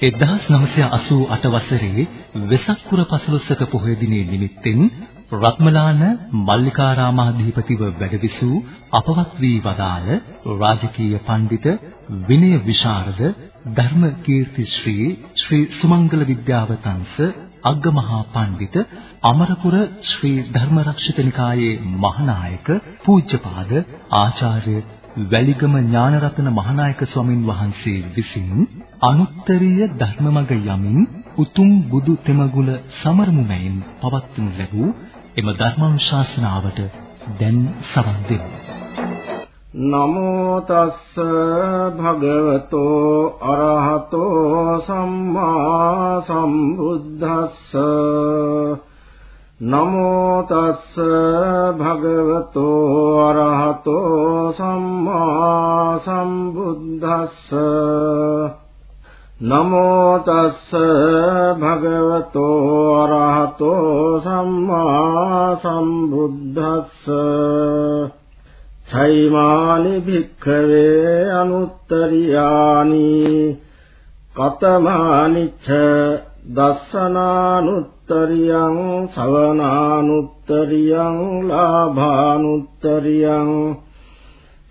1988 වසරේ වෙසක් පුර 15ක පොහොය දිනේ නිමිත්තෙන් රත්මලාන මල්ලිකාරාමාධිපතිව වැඩවිසූ අපවත් වී වදාළ රාජකීය පඬිත විනය විශාරද ධර්ම කීර්ති ශ්‍රී ශ්‍රී සුමංගල විද්‍යාවතංශ අග්ගමහා පඬිත අමරපුර ශ්‍රී ධර්මරක්ෂිත නිකායේ මහානායක පූජ්‍යපාද ආචාර්ය වැලිගම ඥානරත්න මහානායක ස්වාමින් වහන්සේ විසින් අනුත්තරීය ධර්මමග යමින් උතුම් බුදු තෙමගුල සමරමුමෙන් පවත්වනු ලැබූ එම ධර්මානුශාසනාවට දැන් සවන් දෙමු. නමෝ තස්ස භගවතෝ අරහතෝ සම්මා සම්බුද්දස්ස නමෝ තස්ස භගවතෝ අරහතෝ සම්මා සම්බුද්දස්ස නමෝ තස්ස භගවතෝ අරහතෝ සම්මා සම්බුද්දස්ස. චෛමානි භික්ඛවේ අනුත්තරියානි. කතමානිච්ඡ දස්සනානුත්තරියං සවනානුත්තරියං ලාභානුත්තරියං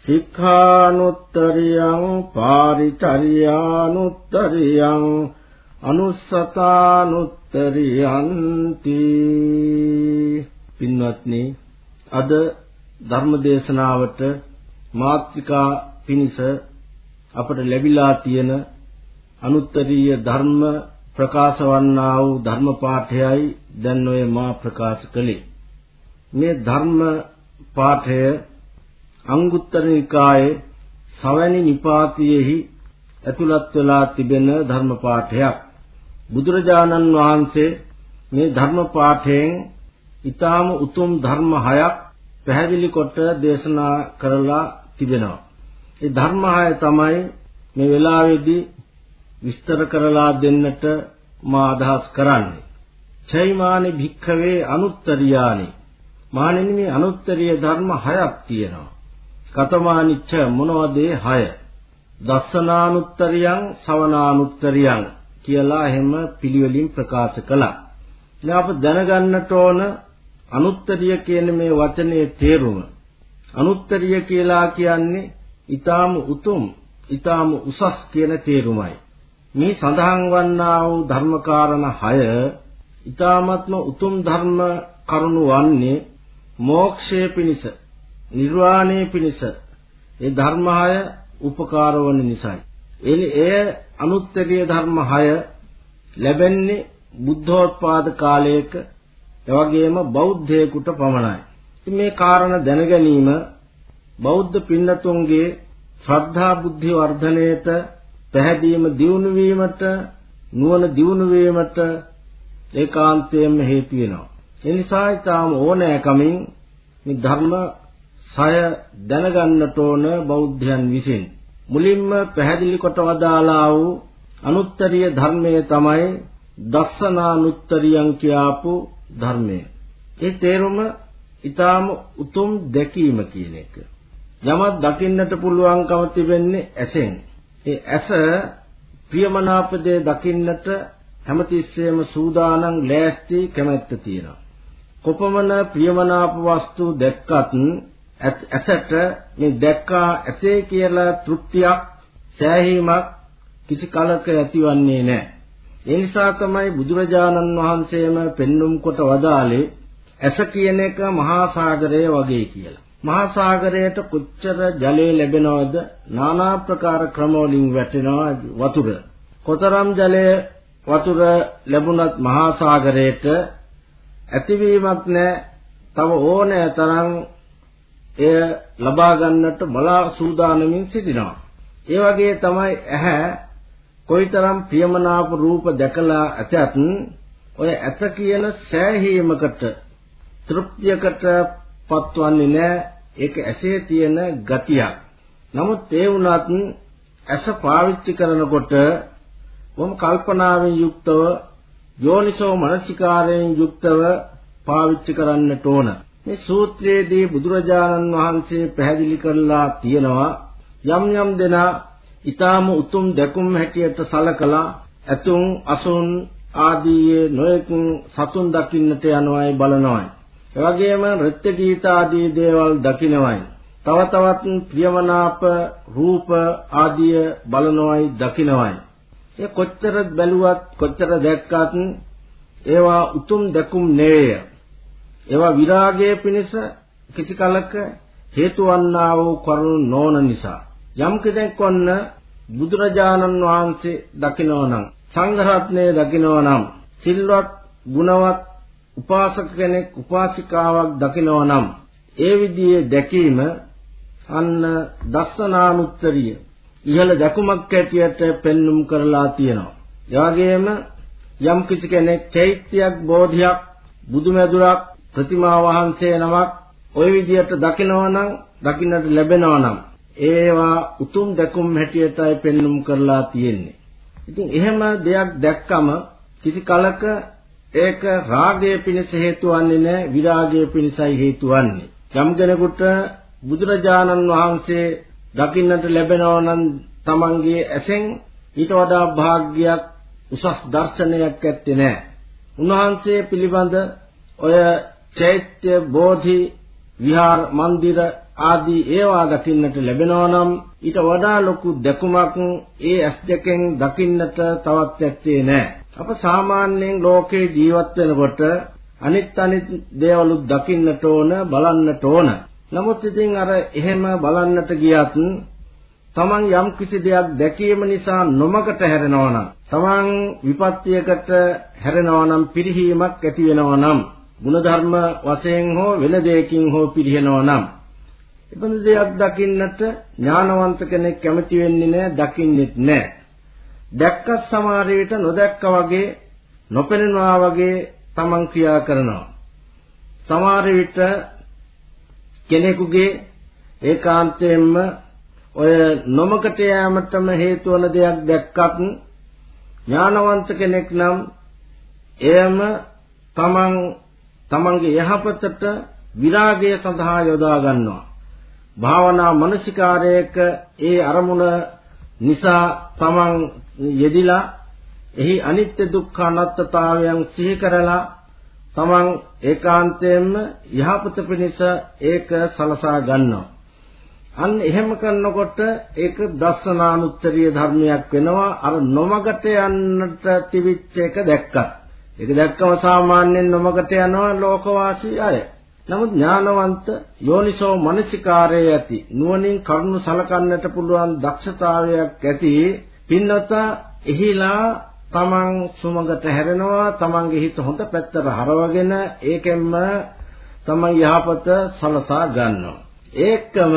සික්ඛානුත්තරියං පාරිචර්යානුත්තරියං අනුස්සතානුත්තරියන්ති පින්වත්නි අද ධර්මදේශනාවට මාත්‍රිකා පිනිස අපට ලැබිලා තියෙන අනුත්තරීය ධර්ම ප්‍රකාශ වන්නා වූ ධර්ම පාඨයයි දැන් ඔය මා ප්‍රකාශ කළේ. මේ ධර්ම පාඨය අංගුත්තර නිකායේ සවැනි නිපාතියෙහි ඇතුළත් වෙලා තිබෙන ධර්ම පාඨයක් බුදුරජාණන් වහන්සේ මේ ධර්ම පාඨයෙන් ඊටාම උතුම් ධර්ම හයක් පැහැදිලි කොට දේශනා කරලා තිබෙනවා. ඒ ධර්ම හය තමයි මේ වෙලාවේදී විස්තර කරලා දෙන්නට මා අදහස් කරන්නේ. චෛමානි භික්ඛවේ අනුත්තරියානි. මානෙනි මේ අනුත්තරීය ධර්ම හයක් තියෙනවා. කතමානිච්ච මොනවද ඒ හය? දස්සනානුත්තරියං සවනානුත්තරියං කියලා එහෙම පිළිවෙලින් ප්‍රකාශ කළා. ඉතින් අප දැනගන්නට ඕන අනුත්තරිය කියන මේ වචනේ තේරුම. අනුත්තරිය කියලා කියන්නේ ඊටාම උතුම්, ඊටාම උසස් කියන තේරුමයි. මේ සඳහන් වන්නා වූ ධර්මකාරණ 6 ඊ타මත්ම උතුම් ධර්ම කරුණු වන්නේ මෝක්ෂයේ පිණිස නිර්වාණය පිණිස ඒ ධර්මහය උපකාර වන නිසායි. එනි එය අනුත්තරීය ධර්ම 6 ලැබෙන්නේ බුද්ධෝත්පාද කාලයක එවැගේම බෞද්ධයෙකුට පමණයි. ඉතින් මේ කාරණා දැන ගැනීම බෞද්ධ පින්නතුන්ගේ ශ්‍රද්ධා බුද්ධි වර්ධනයේට පැහැදීම දියුණු වීමට නුවණ දියුණු වීමට ඒකාන්තයෙන්ම හේතු වෙනවා. ඒ නිසා ඊටාම ඕනෑකමින් මේ ධර්ම සය දැනගන්නට ඕන බෞද්ධයන් විසින් මුලින්ම පැහැදිලි කොට වදාලා වූ අනුත්තරීය ධර්මය තමයි දස්සනානුත්තරියං කියාපු ධර්මය. ඒ තේරුම ඊටාම උතුම් දැකීම කියන එක. යමක් දකින්නට පුළුවන්කම තිබෙන්නේ ඇසෙන්. ඒ ඇස ප්‍රියමනාපදේ දකින්නට හැමතිස්සෙම සූදානම් ලෑස්ති කැමැත්ත තියෙනවා. කොපමණ ප්‍රියමනාප වස්තු දැක්කත් ඇසට මේ දැක්කා ඇසේ කියලා තෘප්තියක් සෑහීමක් කිසි කලක ඇතිවන්නේ නැහැ. ඒ නිසා තමයි බුදුරජාණන් වහන්සේම පෙන්눔 කොට වදාලේ ඇස කියන එක මහා සාගරය වගේ කියලා. මහා සාගරයට කොච්චර ජලය ලැබෙනවද? নানা ප්‍රකාර ක්‍රමවලින් වැටෙනවා වතුර. කොතරම් ජලය වතුර ලැබුණත් මහා සාගරයට ඇතිවීමක් නැහැ. තව ඕනෑ තරම් එය ලබා ගන්නට බලා සූදානමින් සිටිනවා. ඒ වගේ තමයි ඇහැ කොයිතරම් ප්‍රියමනාප රූප දැකලා ඇතත් ඔය ඇත කියන සෑහීමකට තෘප්තියකට පත්වන්නේ නැහැ. ඒක ඇසේ තියෙන ගතියක්. නමුත් ඒ වුණත් ඇස පාවිච්චි කරනකොට වම් කල්පනාවෙන් යුක්තව යෝනිසෝ මනසිකාරයෙන් යුක්තව පාවිච්චි කරන්නට ඕන. මේ සූත්‍රයේදී බුදුරජාණන් වහන්සේ පැහැදිලි කරලා තියෙනවා යම් යම් දෙනා ඊටාම උතුම් දැකුම් හැටියට සලකලා ඇතුන් අසුන් ආදී නොයෙක් සතුන් දකින්නට යනවායි බලනවායි. ඒ වගේම නෘත්‍ය ගීත ආදී දේවල් දකින්නවායි. තව තවත් ප්‍රියමනාප රූප ආදී බලනවායි දකින්නවායි. ඒ කොච්චර බැලුවත් කොච්චර දැක්කත් ඒවා උතුම් දැකුම් නෙවෙය. ඒවා විරාගයේ පිණිස කිසි කලක හේතු වන්නා වූ කරුණු නොවන නිසා යම් කෙනෙක් වන්න බුදුරජාණන් වහන්සේ දකිනවනම් සංඝ රත්නය දකිනවනම් සිල්වත් ගුණවත් උපාසක කෙනෙක් උපාසිකාවක් දකිනවනම් ඒ විදිහේ දැකීම අන්න දස්සනානුත්තරිය ඉහළ දැකුමක් ඇටියට පෙන්눔 කරලා තියෙනවා. ඒ වගේම යම් කිසි කෙනෙක් චෛත්‍යයක් බෝධියක් බුදුමැදුරක් ප්‍රතිමා වහන්සේ නමක් ওই විදියට දකිනවා නම් දකින්නට ලැබෙනවා නම් ඒවා උතුම් දැකුම් හැටියටයි පෙන්눔 කරලා තියෙන්නේ. ඉතින් එහෙම දෙයක් දැක්කම කිසි කලක ඒක රාගය පිණිස හේතු වන්නේ නැහැ විරාගය පිණිසයි හේතු වන්නේ. යම් කෙනෙකුට බුදුරජාණන් වහන්සේ දකින්නට ලැබෙනවා නම් Tamange ඇසෙන් ඊට වඩා භාග්‍යයක් උසස් දර්ශනයක් ඇත්තේ නැහැ. උන්වහන්සේ පිළිබඳ ඔය චෛත්‍ය බෝධි විහාර මන්දිර ආදී ඒවා දකින්නට ලැබෙනවා නම් ඊට වඩා ලොකු දැකුමක් ඒ ඇස් දෙකෙන් දකින්නට තවත් ඇත්තේ නැහැ. අප සාමාන්‍යයෙන් ලෝකේ ජීවත් වෙනකොට අනිත් අනිත් දේවලුත් දකින්නට ඕන බලන්නට ඕන. නමුත් ඉතින් අර එහෙම බලන්නට ගියත් තමන් යම් කිසි දෙයක් දැකීම නිසා නොමකට හැරෙනවා නම් තමන් විපත්තියකට හැරෙනවා නම් පිරිහීමක් ඇති වෙනවා නම් ಗುಣධර්ම වශයෙන් හෝ වෙන දෙයකින් හෝ පිරිහෙනවා නම් ඉබඳු දෙයක් දකින්නට ඥානවන්ත කෙනෙක් කැමති වෙන්නේ නැහැ දකින්නෙත් නැහැ දැක්ක සමහර විට නොදැක්ක වගේ නොපෙනෙනවා වගේ තමන් ක්‍රියා කරනවා. සමහර විට කෙනෙකුගේ ඒකාන්තයෙන්ම ඔය නොමකට යෑමටම හේතු වන දෙයක් දැක්කත් ඥානවන්ත කෙනෙක් නම් එයම තමන් තමන්ගේ යහපතට විරාගය සඳහා යොදා ගන්නවා. භාවනා මනසිකාරයක ඒ අරමුණ නිසා තමන් යෙදිලා එහි අනිත්‍ය දුක්ඛ අනාත්මතාවයන් සිහි කරලා තමන් ඒකාන්තයෙන්ම යහපත පිණිස ඒක සලසා ගන්නවා. අන්න එහෙම කරනකොට ඒක දස්සනානුත්තරීය ධර්මයක් වෙනවා. අර නොමගට යන්නට තිබිච්ච එක දැක්කත්. ඒක දැක්කම සාමාන්‍යයෙන් නොමගට යනවා ලෝකවාසී අය. නමුත් ඥානවන්ත යෝනිසෝ මනසිකාරයේ ඇති නුවණින් කරුණු සලකන්නට පුළුවන් දක්ෂතාවයක් ඇති පින්නත එහිලා තමන් සුමගට හැරෙනවා තමන්ගේ හිත හොඳ පැත්තට හරවගෙන ඒකෙන්ම තමන් යහපත සලසා ගන්නවා ඒකම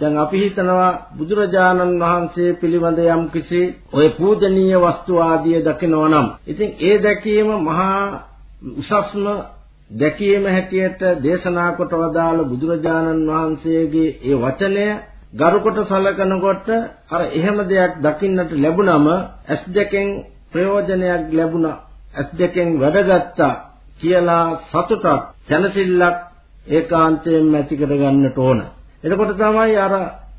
දැන් අපි හිතනවා බුදුරජාණන් වහන්සේ පිළිබඳ යම් කිසි ඔය පූජනීය වස්තු ආදිය දකිනවා නම් ඉතින් ඒ දැකීම මහා උසස්ම දැකීම හැටියට දේශනා කොට වදාළ බුදුරජාණන් වහන්සේගේ ඒ වචනය ගරුකොට සලකනකොට අර එහෙම දෙයක් දකින්නට ලැබුණම ඇස් දෙකෙන් ප්‍රයෝජනයක් ලැබුණා ඇස් දෙකෙන් වැඩගත්තා කියලා සතුටක් සැනසෙල්ලක් ඒකාන්තයෙන්ම ඇති කර ගන්නට ඕන. එතකොට තමයි අර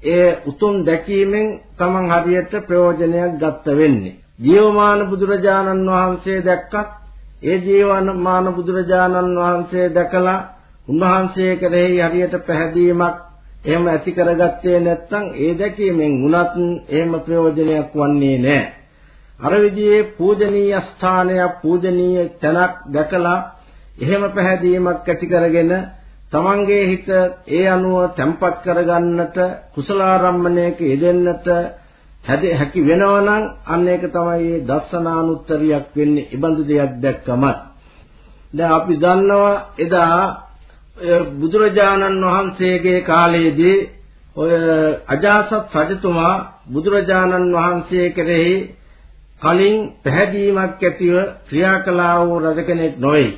ඒ උතුම් දැකීමෙන් Taman හරියට ප්‍රයෝජනයක් ගන්න වෙන්නේ. ජීවමාන බුදුරජාණන් වහන්සේ දැක්කත් ඒ ජීවමාන බුදුරජාණන් වහන්සේ දැකලා උන්වහන්සේ කෙරෙහි හරියට පැහැදීමක් එහෙම ඇති කරගත්තේ නැත්නම් ඒ දැකීමෙන් උනත් එහෙම ප්‍රයෝජනයක් වන්නේ නැහැ. අර විදිහේ පූජනීය ස්ථානයක් පූජනීය තැනක් දැකලා එහෙම පැහැදීමක් ඇති කරගෙන තමන්ගේ හිත ඒ අනුව තැම්පත් කරගන්නට කුසලාරම්මණයක යෙදෙන්නට හැකි වෙනවනම් අන්න ඒක තමයි මේ දස්සනානුත්තරියක් වෙන්නේ. ඉබඳු දෙයක් දැක්කම. දැන් අපි දන්නවා එදා බුදුරජාණන් වහන්සේගේ කාලයේදී ඔය අජාසත් රජතුමා බුදුරජාණන් වහන්සේ කෙරෙහි කලින් පැහැදීමක් ඇතිව ක්‍රියා කළා වූ රජ කෙනෙක් නොවේ.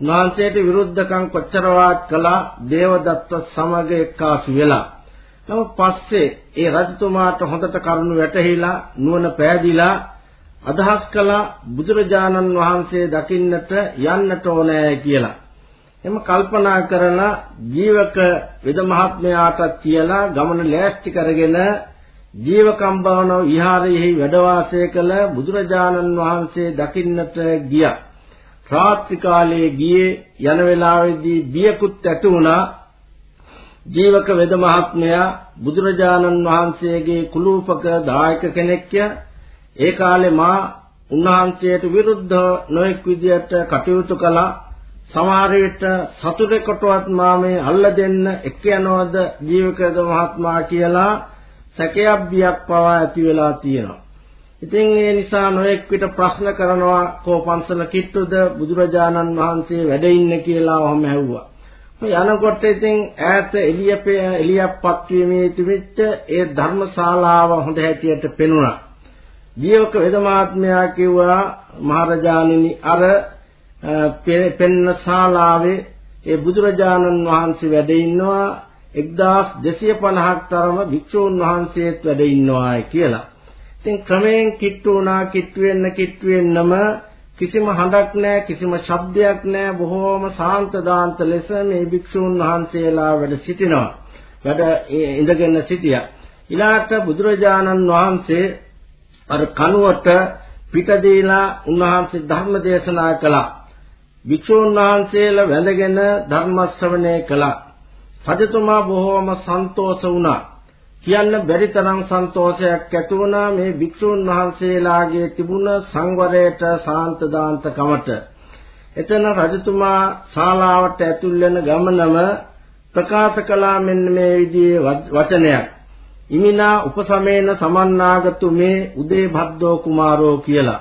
උන්වහන්සේට විරුද්ධකම් කොච්චරවත් කළා දේවදත්ත සමග එක්කාසු වෙලා. නමුත් පස්සේ ඒ රජතුමාට හොඳට කරුණු වැටහිලා නුවණ පෑදිලා අදහස් කළා බුදුරජාණන් වහන්සේ දකින්නට යන්නට ඕනෑ කියලා. එම කල්පනා කරලා ජීවක විද මහත්මයාට කියලා ගමන ලෑස්ති කරගෙන ජීවකම් භවන විහාරයෙහි වැඩ වාසය කළ බුදුරජාණන් වහන්සේ දකින්නට ගියා. රාත්‍රී කාලයේ ගියේ යන වෙලාවේදී බියකුත් ඇති වුණා. ජීවක වෙද මහත්මයා බුදුරජාණන් වහන්සේගේ කුලූපක දායක කෙනෙක්ය. ඒ කාලේ මා උන්වහන්සේට විරුද්ධව නොඑක් විදියට කටයුතු කළා. සමහර විට සතුටකටවත් මා මේ අල්ල දෙන්න එක්ක යනවද ජීවකද මහත්මයා කියලා සැකයක් බියක් පවා ඇති වෙලා තියෙනවා. ඉතින් ඒ නිසා නොඑක් විට ප්‍රශ්න කරනවා කෝ පන්සල කිට්ටුද බුදුරජාණන් වහන්සේ වැඩ ඉන්නේ කියලා ඔහම ඇහුවා. යනකොට ඉතින් ඈත එළිය එළියපත් වීමේ තිබිච්ච ඒ ධර්මශාලාව හොඳ හැටියට පෙනුණා. ජීවක වේදමාත්මයා කිව්වා මහරජාණෙනි අර පෙන්න ශාලාවේ ඒ බුදුරජාණන් වහන්සේ වැඩ ඉන්නවා 1250ක් තරම භික්ෂූන් වහන්සේත් වැඩ ඉන්නවායි කියලා. ඉතින් ක්‍රමයෙන් කිට්ටු වුණා කිට්ටු වෙන්න කිට්ටු වෙන්නම කිසිම හඬක් නැහැ කිසිම ශබ්දයක් නැහැ බොහෝම සාන්ත දාන්ත ලෙස මේ භික්ෂූන් වහන්සේලා වැඩ සිටිනවා. වැඩ ඉඳගෙන සිටියා. ඊළාට බුදුරජාණන් වහන්සේ අර කනුවට පිට දීලා උන්වහන්සේ ධර්ම දේශනා කළා. භික්ෂූන් වහන්සේලා වැඳගෙන ධර්ම ශ්‍රවණය කළා. රජතුමා බොහෝම සන්තෝෂ වුණා. කියන්න බැරි තරම් සන්තෝෂයක් ඇති වුණා මේ භික්ෂූන් වහන්සේලාගේ තිබුණ සංවරයට සාන්ත දාන්තකමට. එතන රජතුමා ශාලාවට ඇතුල් වෙන ගමනම ප්‍රකාශ කළා මෙන්න මේ විදිහේ වචනයක්. ඉමිනා උපසමේන සමන්නාගතු මේ උදේ භද්දෝ කුමාරෝ කියලා.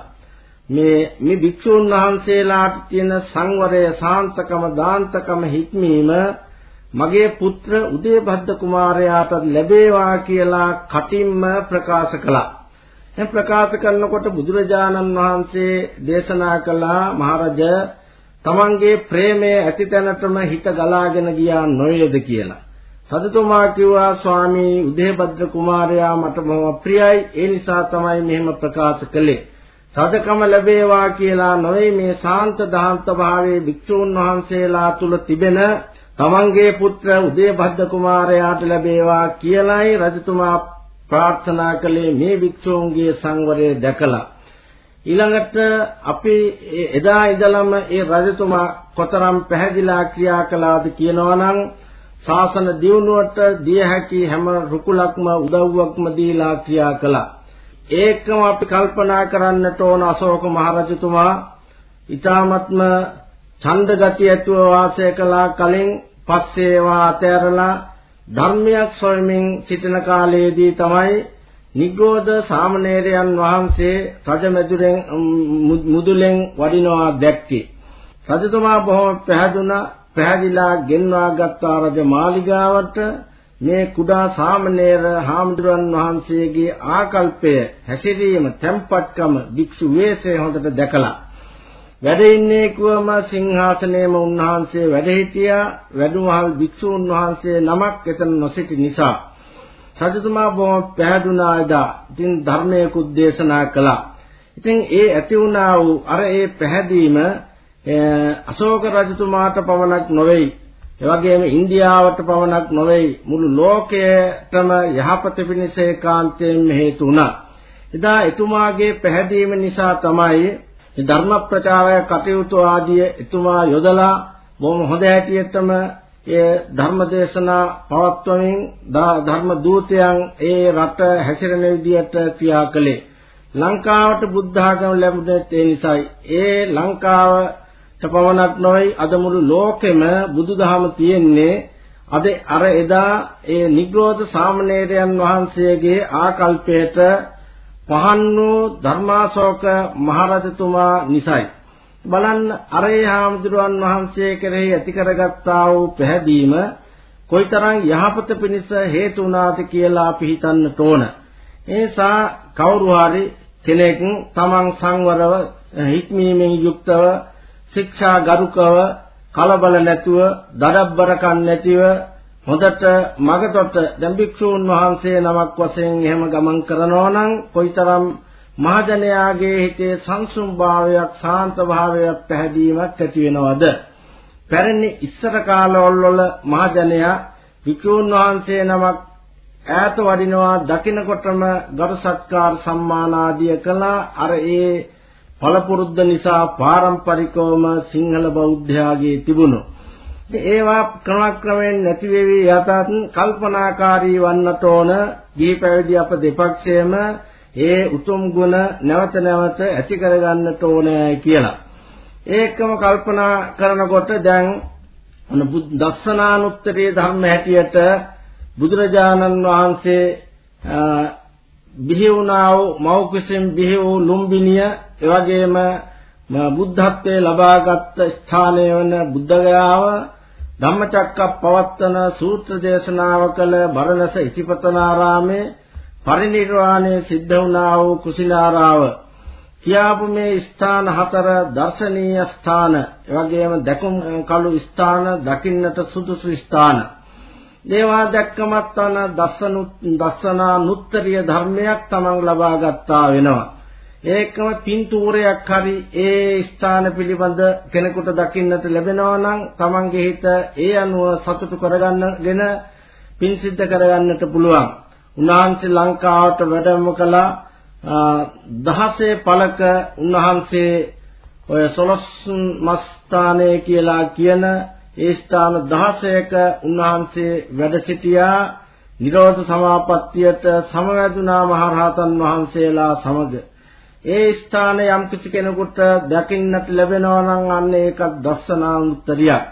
මේ මේ භික්ෂූන් වහන්සේලාට තියෙන සංවරය සාන්තකම දාන්තකම හික්මීම මගේ පුත්‍ර උදේබද්ද කුමාරයාට ලැබේවා කියලා කටින්ම ප්‍රකාශ කළා. එම් ප්‍රකාශ කරනකොට බුදුරජාණන් වහන්සේ දේශනා කළා මහරජ තමන්ගේ ප්‍රේමයේ ඇතිතැනටම හිත ගලාගෙන ගියා නොවේද කියලා. සතුතුමා කිව්වා ස්වාමී උදේබද්ද කුමාරයා මට බොහොම ප්‍රියයි ඒ නිසා තමයි මෙහෙම ප්‍රකාශ කළේ. සදකම ලැබේවා කියලා නොවේ මේ සාන්ත දාන්ත භාවයේ භික්ෂූන් වහන්සේලා තුල තිබෙන තමන්ගේ පුත්‍ර උදේබද්ද කුමාරයාට ලැබේවා කියලායි රජතුමා ප්‍රාර්ථනා කළේ මේ භික්ෂූන්ගේ සංවරය දැකලා ඊළඟට අපි එදා ඉඳලම ඒ රජතුමා කොතරම් පැහැදිලා ක්‍රියා කළාද කියනවනම් ශාසන දියුණුවට දිය හැකි හැම රුකුලක්ම උදව්වක්ම දීලා ක්‍රියා කළා. ඒකම අපි කල්පනා කරන්නට ඕන අශෝක මහරජතුමා ඊ타මත්ම ඡන්ද ගති ඇතුව වාසය කළා කලින් පස්සේ ඒවා අතෑරලා ධර්මයක් සොයමින් සිටින කාලයේදී තමයි නිග්‍රෝධ සාමණේරයන් වහන්සේ රජමැදුරෙන් මුදුලෙන් වඩිනවා දැක්කේ. රජතුමා බොහොම පැහැදුනා පැහැදිලා ගෙන්වා ගත්තා රජ මාලිගාවට මේ කුඩා සාමණේර හාමුදුරන් වහන්සේගේ ආකල්පය හැසිරීම tempatකම භික්ෂු වේශය හොඳට දැකලා වැඩ ඉන්නේ කුවම සිංහාසනයේම උන්වහන්සේ වැඩ හිටියා. වැඩුමහල් භික්ෂූන් වහන්සේ නමක් එතන නොසිටි නිසා රජතුමා බොහොම පැහැදුනා එදා. ඉතින් ධර්මයකුත් දේශනා කළා. ඉතින් ඒ ඇති වුණා වූ අර ඒ පැහැදීම අශෝක රජතුමාට පවණක් නොවේයි. එවැගේම ඉන්දියාවට පවණක් නොවේයි. මුළු ලෝකයටම යහපත පිණිස ඒකාන්තයෙන් හේතු වුණා. එදා එතුමාගේ පැහැදීම නිසා තමයි මේ ධර්ම ප්‍රචාරය කටයුතු ආදී එතුමා යොදලා බොහොම හොඳ හැටියටම ඒ ධර්ම දේශනා පවත්වමින් ධර්ම දූතයන් ඒ රට හැසිරෙන විදියට ක්‍රියා කළේ. ලංකාවට බුද්ධ ආගම ලැබුණේ ඒ නිසායි. ඒ ලංකාවට පවණක් නොවේ අද මුළු ලෝකෙම බුදුදහම තියෙන්නේ අද අර එදා ඒ නිග්‍රෝධ සාමණේරයන් වහන්සේගේ ආකල්පයට පහන් වූ ධර්මාශෝක මහරජතුමා නිසයි. බලන්න අරේ හාමුදුරුවන් වහන්සේ කෙරෙහි ඇති කරගත්තා වූ පැහැදීම කොයිතරම් යහපත පිණිස හේතු වුණාද කියලා අපි හිතන්නට ඕන. ඒසා කවුරු හරි කෙනෙක් තමන් සංවරව හික්මීමෙන් යුක්තව ශික්ෂා ගරුකව කලබල නැතුව දඩබ්බරකම් නැතිව හොඳට මගතොට. දැන් භික්ෂූන් වහන්සේ නමක් වශයෙන් එහෙම ගමන් කරනවා නම් කොයිතරම් මහජනයාගේ හිතේ සංසුම් භාවයක් සාන්ත භාවයක් පැහැදීමක් ඇති වෙනවද? පැරණි ඉස්සර කාලවල වල මහජනයා භික්ෂූන් වහන්සේ නමක් ඈත වඩිනවා දකින්නකොටම ගරු සත්කාර සම්මාන ආදිය කළා. අර ඒ පළපුරුද්ද නිසා පාරම්පරිකවම සිංහල බෞද්ධයාගේ තිබුණු ඒවා ක්‍රමක්‍රමයෙන් නැති වෙවි යතත් කල්පනාකාරී වන්නට ඕන දී පැවිදි අප දෙපක්ෂයේම ඒ උතුම් ගුණ නැවත නැවත ඇති කරගන්නට ඕනේ කියලා. ඒකම කල්පනා කරනකොට දැන් දස්සනානුත්තරයේ ධර්ම හැටියට බුදුරජාණන් වහන්සේ බිහි වුණා වූ මෞකසින් බිහි වූ ලුම්බිනිය එවැගේම බුද්ධත්වයේ ලබාගත් ස්ථානය වන බුද්ධගයාව ධම්මචක්ක පවත්තන සූත්‍ර දේශනාව කළ බරණස ඉතිපතනාරාමේ පරිනිර්වාණය සිද්ධ වුණා වූ කුසිනාරාව කියාපු මේ ස්ථාන හතර දර්ශනීය ස්ථාන. එවැගේම දැකුම් කළු ස්ථාන දකින්නට සුදුසු ස්ථාන. දේවා දැක්කමත් අන දස්සනු දස්සනා නුත්තරීය ධර්මයක් තමන් ලබා ගත්තා වෙනවා. ඒකම පින්තූරයක් හරි ඒ ස්ථාන පිළිබඳ කෙනෙකුට දකින්නට ලැබෙනවා නම් තමන්ගේ හිත ඒ අනුව සතුටු කරගන්නගෙන පින් සිද්ධ කරගන්නට පුළුවන්. උන්වහන්සේ ලංකාවට වැඩම කළා දහසේ පළක උන්වහන්සේ ඔය සොලස් මස්ථානයේ කියලා කියන ඒ ස්ථාන 16ක උන්වහන්සේ වැඩ සිටියා. නිරෝධ සමාපත්තියට සමවැදුනා මහරහතන් වහන්සේලා සමග. ඒ ස්ථාන යම් කිසි කෙනෙකුට දකින්නට ලැබෙනවා නම් අන්න ඒක දස්සනානුත්තරියක්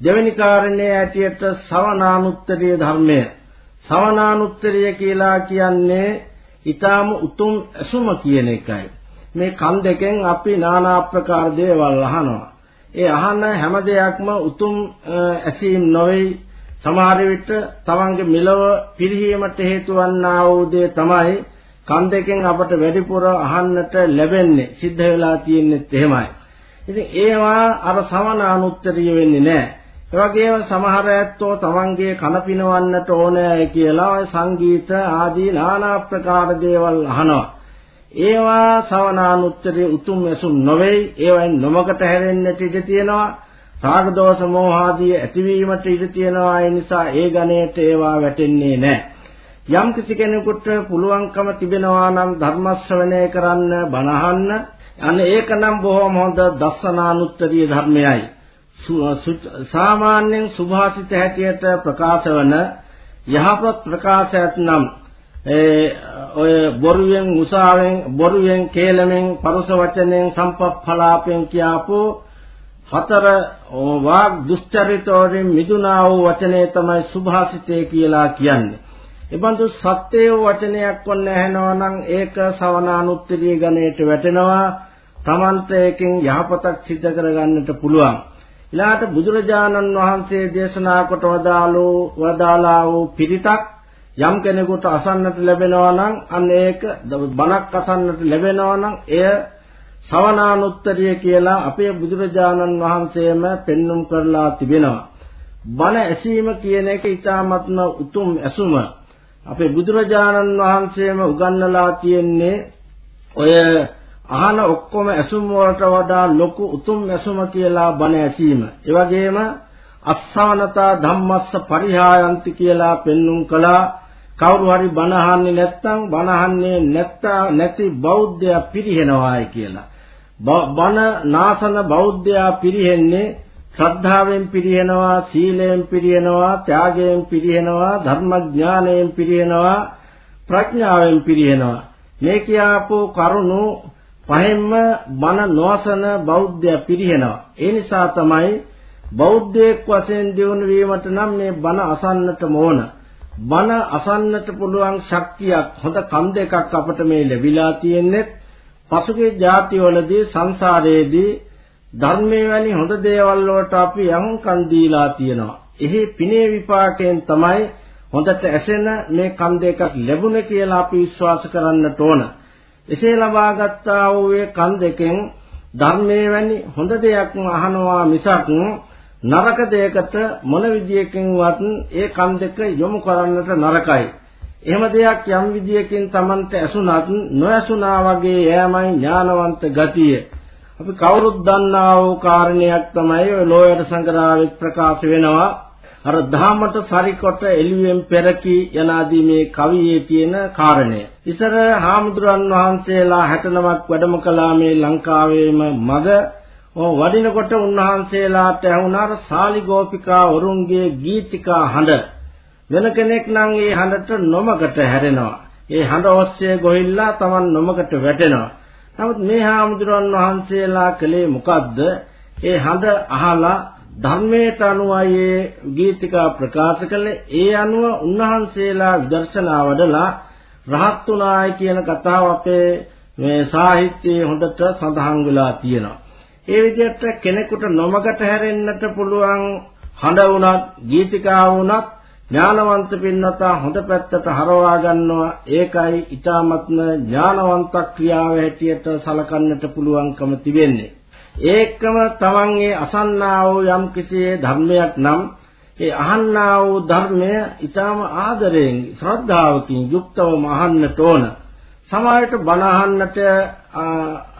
දෙවෙනි කාරණේ ඇටියට සවනානුත්තරිය ධර්මය. සවනානුත්තරිය කියලා කියන්නේ ඊටාම උතුම් ඇසුම කියන එකයි. මේ කන් දෙකෙන් අපි নানা ආකාර දේවල් අහනවා. ඒ අහන හැම දෙයක්ම උතුම් ඇසීම් නොවේ. සමහර විට තමන්ගේ මෙලව පිරිහීමට හේතු වන්නා වූ දේ තමයි කන් දෙකෙන් අපට වැඩිපුර අහන්නට ලැබෙන්නේ සිද්ධ වෙලා තියෙන්නේ එහෙමයි. ඉතින් ඒවා අර සමන අනුත්තරිය වෙන්නේ නැහැ. ඒ වගේම සමහර ඇත්තෝ තමන්ගේ කන පිනවන්නට ඕනෑ කියලා ඔය සංගීත ආදී নানা ප්‍රකාර දේවල් අහනවා. ඒවා සවනානුත්තරයේ උතුම් ඇසුම් නොවේ ඒවෙන් නොමකට හැරෙන්නට ඉඩ තියෙනවා රාග දෝෂ මෝහ ආදී ඇතිවීමට ඉඩ තියෙනවා ඒ නිසා ඒ ගණයට ඒවා වැටෙන්නේ නැහැ යම් කිසි කෙනෙකුට පුළුවන්කම තිබෙනවා නම් ධර්ම ශ්‍රවණය කරන්න බණ අහන්න අන්න ඒක නම් බොහොම හොඳ දස්සනානුත්තරීය ධර්මයයි සාමාන්‍යයෙන් සුභාසිත හැටියට ප්‍රකාශ වන යහපත් ප්‍රකාශයත් නම් ඒ ඔය බොරුවෙන් මුසාවෙන් බොරුවෙන් කේලමෙන් පරුස වචනෙන් සම්පප්පලාපෙන් කියාපු හතර වාග් දුස්චරිතෝරින් මිදුනා වූ වචනේ තමයි සුභාසිතේ කියලා කියන්නේ. එබඳු සත්‍යය වචනයක් වොන්න ඇහෙනවා නම් ඒක සවනානුත්තරීය ගණයට වැටෙනවා. Tamante එකෙන් යහපතක් සිද්ධ කරගන්නට පුළුවන්. ඊළාට බුදුරජාණන් වහන්සේ දේශනා කොට වදාළෝ වදාලා වූ පිරිතක් යම් කෙනෙකුට අසන්නට ලැබෙනවා නම් අන්න ඒක බණක් අසන්නට ලැබෙනවා නම් එය සවනානුත්තරිය කියලා අපේ බුදුරජාණන් වහන්සේම පෙන්눔 කරලා තිබෙනවා. බණ ඇසීම කියන එක ඊටාත්ම උතුම් ඇසුම. අපේ බුදුරජාණන් වහන්සේම උගන්වලා තියෙන්නේ ඔය අහන ඔක්කොම ඇසුම් වලට වඩා ලොකු උතුම් ඇසුම කියලා බණ ඇසීම. ඒ වගේම අස්සවනතා ධම්මස්ස පරිහායන්ති කියලා පෙන්눔 කළා. කවුරු හරි බණ අහන්නේ නැත්නම් බණ අහන්නේ නැත්තා නැති බෞද්ධයා පිරිහෙනවායි කියලා. බණ නාසන බෞද්ධයා පිරිහෙන්නේ ශ්‍රද්ධාවෙන් පිරිහෙනවා, සීලයෙන් පිරිහෙනවා, ත්‍යාගයෙන් පිරිහෙනවා, ධර්මඥානයෙන් පිරිහෙනවා, ප්‍රඥාවෙන් පිරිහෙනවා. මේ කියාපු කරුණු පහෙන්ම බණ නොසන බෞද්ධයා පිරිහෙනවා. ඒ නිසා තමයි බෞද්ධයෙක් වශයෙන් දියුණු වීමට නම් මේ බණ අසන්නට ඕන. බණ අසන්නට පුළුවන් ශක්තියක් හොඳ කන් දෙකක් අපට මේ ලැබිලා තියෙන්නේ පසුගිය જાතිවලදී සංසාරයේදී ධර්මයේ වැනි හොඳ දේවල් වලට අපි යහුම්කන් දීලා තියෙනවා. එහි පිනේ විපාකයෙන් තමයි හොඳට ඇසෙන මේ කන් දෙකක් ලැබුණේ කියලා අපි විශ්වාස කරන්නට ඕන. එසේ ලබාගත්තා වූ ඒ කන් දෙකෙන් ධර්මයේ වැනි හොඳ දෙයක් අහනවා මිසක් නරක දෙයකට මොන විදියකින්වත් ඒ කන් දෙක යොමු කරන්නට නරකයි. එහෙම දෙයක් යම් විදියකින් Tamante ඇසුණත් නොඇසුණා වගේ යෑමයි ඥානවන්ත ගතිය. අපි කවුරුත් දන්නා වූ කාරණයක් තමයි ඔය ලෝයර සංග්‍රහවෙත් ප්‍රකාශ වෙනවා. අර ධාමට සරිකොට එළුවෙන් පෙරකි යනාදී මේ කවියේ තියෙන කාරණය. ඉතර හාමුදුරන් වහන්සේලා 69ක් වැඩම කළා මේ ලංකාවේම මග ඔව් වඩිනකොට උන්වහන්සේලාට ඇහුණාර සාලි ගෝපිකා වරුන්ගේ ගීතිකා හඬ වෙන කෙනෙක් නම් ඒ හඬට නොමකට හැරෙනවා. ඒ හඬ ඔස්සේ ගොහිල්ලා Taman නොමකට වැටෙනවා. නමුත් මේ හාමුදුරන් වහන්සේලා කලේ මොකද්ද? ඒ හඬ අහලා ධර්මයට අනුවයි ගීතිකා ප්‍රකාශ කළේ ඒ අනුව උන්වහන්සේලා විදර්ශනා වඩලා රහත් උනායි කියන කතාව අපේ මේ සාහිත්‍යයේ හොඳට සඳහන් වෙලා තියෙනවා. ඒ විදිහට කෙනෙකුට නොමකට හැරෙන්නට පුළුවන් හඬ වුණත් ගීතිකා වුණත් ඥානවන්ත පින්නතා හොඳ පැත්තට හරවා ගන්නවා. ඒකයි ඊ타මත්ම ඥානවන්ත ක්‍රියාව හැටියට සලකන්නට පුළුවන්කම තිබෙන්නේ. ඒකම තමන්ගේ අසන්නා වූ යම් කිසි ධර්මයක් නම් ඒ අහන්නා වූ ධර්මය ඊටාම ආදරයෙන් ශ්‍රද්ධාවකින් යුක්තවම අහන්නට ඕන. සමහරට බණ අහන්නට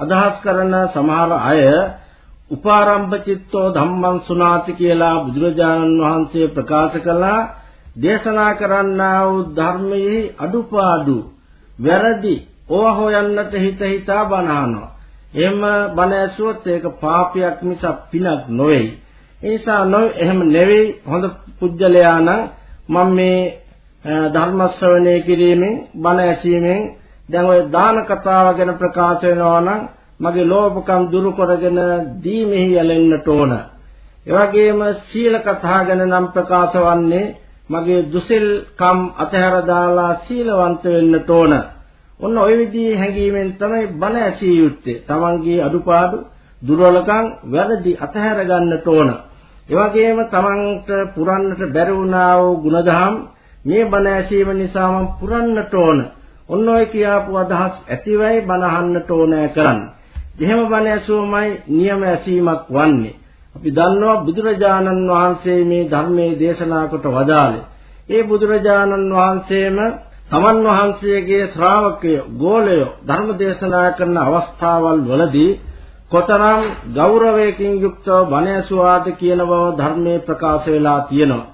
අදහස් කරන සමහර අය උපාරම්භ චිත්තෝ ධම්මං සුනාති කියලා බුදුරජාණන් වහන්සේ ප්‍රකාශ කළා. දේශනා කරන්නා වූ ධර්මයේ අඩුපාඩු වැරදි ඕවා හොයන්නට හිත හිතා බණ අහනවා එහෙම බණ ඇසුවොත් ඒක පාපයක් මිස පිනක් නොවේයි. ඒ නිසා නො එහෙම නෙවෙයි හොඳ පුජ්‍යලයා නම් මම මේ ධර්ම ශ්‍රවණය කිරීමෙන් බණ ඇසීමෙන් දැන් ওই දාන කතාව ගැන ප්‍රකාශ වෙනවා නම් මගේ ලෝභකම් දුරු කරගෙන දීමෙහි යැලෙන්නට ඕන. ඒ වගේම සීල කතා ගැන නම් ප්‍රකාශ වන්නේ මගේ දුසිල් කම් අතහැර දාලා සීලවන්ත වෙන්නට ඕන. ඔන්න ওই විදිහේ හැඟීමෙන් තමයි බණ ඇසිය යුත්තේ. තමන්ගේ අඩුපාඩු, දුර්වලකම්, වැරදි අතහැර ගන්නට ඕන. එවැගේම තමන්ට පුරන්නට බැරි වුණා වූ ಗುಣධම් මේ බණ ඇසීම නිසා මම පුරන්නට ඕන. ඔන්න ඔය කියාපු අදහස් ඇතිවයි බණ අහන්නට ඕනෑ කරන්න. එහෙම බණ ඇසුවමයි නියම ඇසීමක් වන්නේ. අපි දන්නවා බුදුරජාණන් වහන්සේ මේ ධර්මයේ දේශනා කොට වදාළේ. ඒ බුදුරජාණන් වහන්සේම තමන් වහන්සේගේ ශ්‍රාවකය ගෝලය ධර්ම දේශනා කරන අවස්ථාවල් වලදී කොතරම් ගෞරවයකින් යුක්තව බණ ඇසුවාද කියන බව ධර්මයේ ප්‍රකාශ වෙලා තියෙනවා.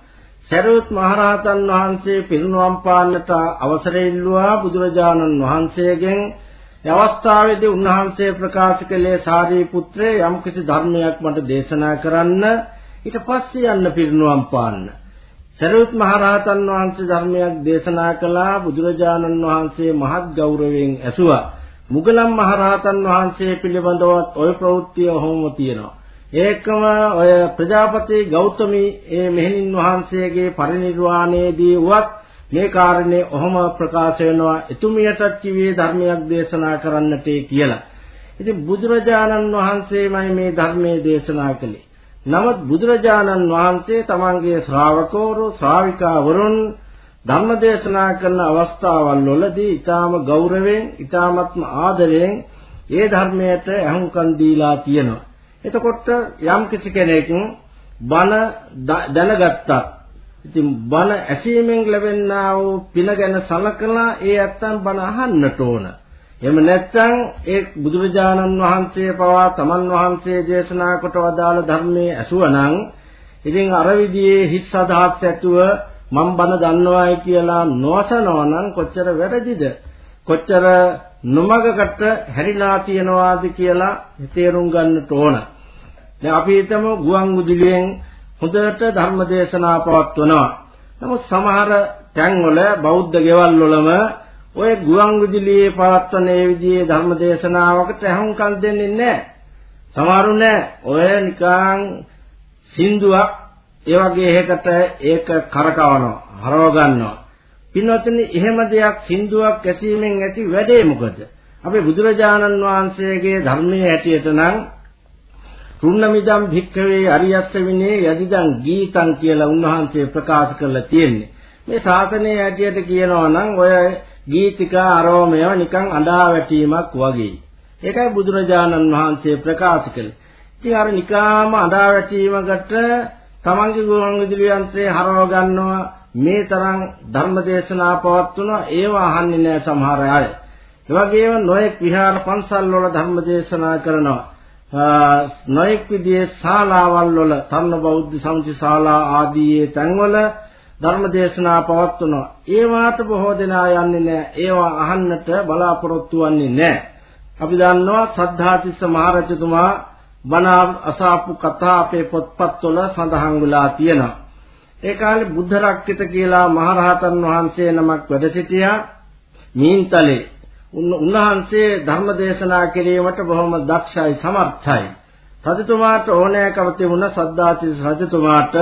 සරියුත් මහරහතන් වහන්සේ පිරිනුවම් පාන්නට අවසර ඉල්ලුවා බුදුරජාණන් වහන්සේගෙන් ඒ අවස්ථාවේදී උන්වහන්සේ ප්‍රකාශ කළේ සාරිපුත්‍රය යම්කිසි ධර්මයක් මට දේශනා කරන්න ඊට පස්සේ යන්න පිරිනුවම් පාන්න. සරියුත් මහරහතන් වහන්සේ ධර්මයක් දේශනා කළා බුදුරජාණන් වහන්සේ මහත් ගෞරවයෙන් ඇසුවා. මුගලන් මහරහතන් වහන්සේ පිළිබඳවත් ওই ප්‍රවෘත්තිය ඔහොම තියෙනවා. ඒකම ඔය ප්‍රජාපති ගෞතමී ඒ මෙහෙණින් වහන්සේගේ පරිනිර්වාණයේදී වුවත් මේ කාරණේ ඔහොම ප්‍රකාශ වෙනවා එතුමියටත් කිව්වේ ධර්මයක් දේශනා කරන්නට කියලා. ඉතින් බුදුරජාණන් වහන්සේමයි මේ ධර්මයේ දේශනා කළේ. නමුත් බුදුරජාණන් වහන්සේ තමන්ගේ ශ්‍රාවකවරු ශ්‍රාවිකාවරුන් ධර්ම දේශනා කරන අවස්ථාවල් වලදී ඊටාම ගෞරවයෙන් ඊටාමත්ම ආදරයෙන් ඒ ධර්මයට අහුම්කම් දීලා තියෙනවා. එතකොට යම් කිසි කෙනෙක් බණ දැනගත්තා. ඉතින් බණ ඇසීමෙන් ලැබෙනා වූ පින ගැන සලකලා ඒ ඇත්තන් බණ අහන්නට ඕන. එහෙම නැත්නම් ඒ බුදුරජාණන් වහන්සේ පවා තමන් වහන්සේ දේශනා කොට වදාළ ධර්මයේ ඇසුවනම් ඉතින් අර විදිහේ හිස් අදහස් ඇතුව මම බණ දන්නවායි කියලා නොසනවා නම් කොච්චර වැරදිද කොච්චර නොමගකට හැරිලා තියනවාද කියලා තේරුම් ගන්නට ඕන. දැන් අපි හිතමු ගුවන් විදුලියෙන් හොඳට ධර්ම දේශනා පවත්වනවා. නමුත් සමහර තැන්වල බෞද්ධ ගෙවල් වලම ඔය ගුවන් විදුලියේ පවත්වන ඒ විදිහේ ධර්ම දේශනාවකට අහුම්කම් දෙන්නේ නැහැ. සමහරු නැහැ. ඔය නිකං සින්දුවක් ඒ වගේ එකකට ඒක කරකවනවා, හරව ගන්නවා. පින්වත්නි එහෙම දෙයක් සින්දුවක් ඇසීමෙන් ඇති වැඩේ මොකද? අපේ බුදුරජාණන් වහන්සේගේ ධර්මයේ හැටියට නම් රුන්නමිදම් භික්ඛවේ අරියස්ස විනේ යදිදං ගීතං කියලා උන්වහන්සේ ප්‍රකාශ කරලා තියෙන්නේ. මේ ශාසනයේ හැටියට කියනවා නම් ඔය ගීතිකා අරෝමය නිකන් අඬා වැටීමක් වගේ. ඒකයි බුදුරජාණන් වහන්සේ ප්‍රකාශ කළේ. ඉතින් අර නිකාම අඬා වැටීමකට තමන්ගේ ගුවන් විදුලි යන්ත්‍රය හරව ගන්නවා මේ තරම් ධර්ම දේශනා පවත්වනවා ඒව අහන්නේ නැහැ සමහර අය. ඒ වගේම නොයෙක් විහාර පන්සල් වල ධර්ම දේශනා කරනවා. නොඑක් විදිහේ ශාලාවල් වල තරුණ බෞද්ධ සමිති ශාලා ආදී තැන්වල ධර්ම දේශනා පවත්වනවා. ඒ වාට බොහෝ දෙනා යන්නේ නැහැ. ඒවා අහන්නට බලාපොරොත්තු වෙන්නේ නැහැ. අපි දන්නවා සද්ධාතිස්ස මහරජතුමා බණ අසාපු කතා අපේ පොත්පත්වල සඳහන් වෙලා තියෙනවා. ඒ කාලේ බුද්ධ රක්කිත කියලා මහරහතන් වහන්සේ නමක් වැඩ සිටියා. මීන්තලේ උන්වහන්සේ ධර්ම දේශනා කිරීමට බොහොම දක්ෂයි සමර්ථයි. රජතුමාට ඕනෑකම තිබුණ සද්ධාතිස්ස රජතුමාට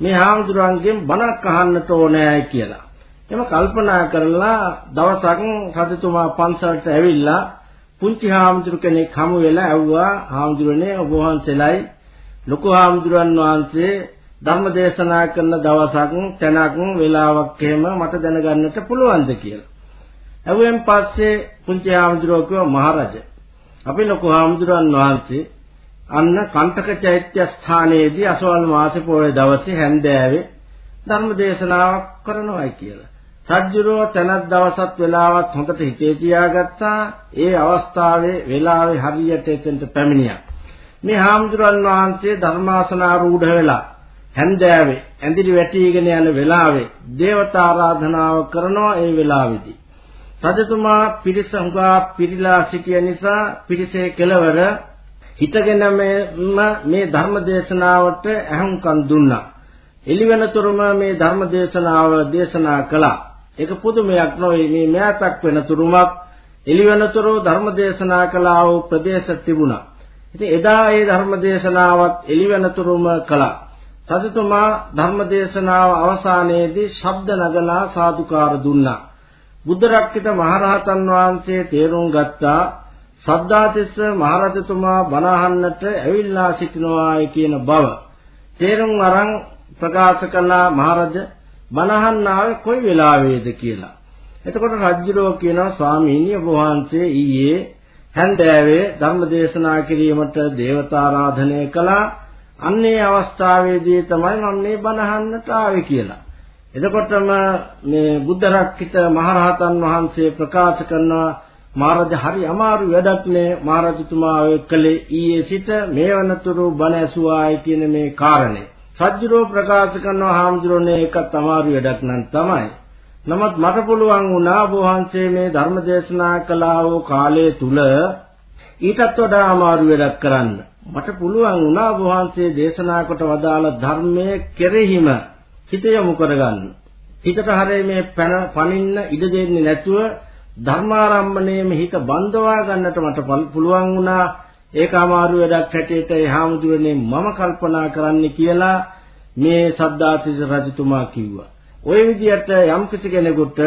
මේ හාමුදුරන්ගෙන් බණක් අහන්නට ඕනෑයි කියලා. එම කල්පනා කරලා දවසක් රජතුමා පන්සලට ඇවිල්ලා පුංචි හාමුදුරු කෙනෙක් හමු වෙලා ඇව්වා හාමුදුරනේ ඔබ වහන්සේලයි ලොකු හාමුදුරන් වහන්සේ ධර්ම දේශනා කරන දවසක් තැනක් වෙලාවක් එහෙම මට දැනගන්නට පුළුවන්ද කියලා. ඇව්වෙන් පස්සේ පුංචි හාමුදුරුවෝ කිව්වා මහරජ අපි ලොකු හාමුදුරන් වහන්සේ අන්න කණ්ඨක චෛත්‍ය ස්ථානයේදී අසවල් මාසේ පොයේ දවසේ හැන්දෑවේ ධර්ම දේශනාවක් කරනවායි කියලා. රජ්ජුරුව තැනක් දවසත් වෙලාවත් හොඳට හිතේ තියාගත්තා. ඒ අවස්ථාවේ වෙලාවේ හරියට එතෙන්ට පැමිණියා. මේ හාමුදුරන් වහන්සේ ධර්මාසනාරූඪ වෙලා හැන්දෑවේ ඇඳිලි වැටිගෙන යන වෙලාවේ දේවතා ආරාධනාව කරනවා ඒ වෙලාවේදී. රජතුමා පිරිස හුඟා පිරීලා සිටිය නිසා පිරිසේ කෙලවර හිතගෙන මේ ධර්ම දේශනාවට අහුම්කම් දුන්නා. එළිවෙනතුරුම මේ ධර්ම දේශනාව දේශනා කළා. ඒක පුදුමයක් නොවේ මේ මෑතක් වෙනතුරුමත් එළිවෙනතුරු ධර්ම දේශනා කළා වූ ප්‍රදේශ තිබුණා. ඉතින් එදා ඒ ධර්ම දේශනාවත් එළිවෙනතුරුම කළා. සතුතුමා ධර්ම දේශනාව අවසානයේදී ශබ්ද නගලා සාදුකාර දුන්නා. බුද්ධ රක්කිත මහරහතන් වහන්සේ තේරුම් ගත්තා සද්දාතිස්ස මහරජතුමා බණ අහන්නට ඇවිල්ලා සිටිනවායි කියන බව තේරුම් අරන් ප්‍රකාශ කළා මහරජ බණ අහන්න ආවේ කොයි වෙලාවේද කියලා. එතකොට රජුරෝ කියනවා ස්වාමීනි ඔබ වහන්සේ ඊයේ හැන්දෑවේ ධර්ම දේශනා කිරීමට දේවතා ආරාධනය කළා. අන්නේ අවස්ථාවේදී තමයි මම මේ බණ අහන්නට ආවේ කියලා. එතකොටම මේ බුද්ධ රක්කිත මහරහතන් වහන්සේ ප්‍රකාශ කරනවා මහරජ හරි අමාරු වැඩක් නේ මහරජතුමා ඔය කළේ ඊයේ සිට මේ වනතුරු බණ ඇසුවායි කියන මේ කාරණේ. සජ්ජරෝ ප්‍රකාශ කරනවා හාමුදුරනේ ඒකත් අමාරු වැඩක් නම් තමයි. නමුත් මට පුළුවන් වුණා වහන්සේ මේ ධර්ම දේශනා කළා වූ කාලය තුල ඊටත් වඩා අමාරු වැඩක් කරන්න. මට පුළුවන් වුණා වහන්සේ දේශනා කොට වදාළ ධර්මයේ කෙරෙහිම හිත යොමු කරගන්න. හිතට හරේ මේ පණින්න ඉඩ දෙන්නේ නැතුව ධර්මාරම්මණයෙම හිත බඳවා ගන්නට මට පුළුවන් වුණා ඒක අමාරු වැඩක් හැටියට ඒ හාමුදුරනේ මම කල්පනා කරන්න කියලා මේ සද්දාතිස රජතුමා කිව්වා. ওই විදිහට යම් කිසි කෙනෙකුට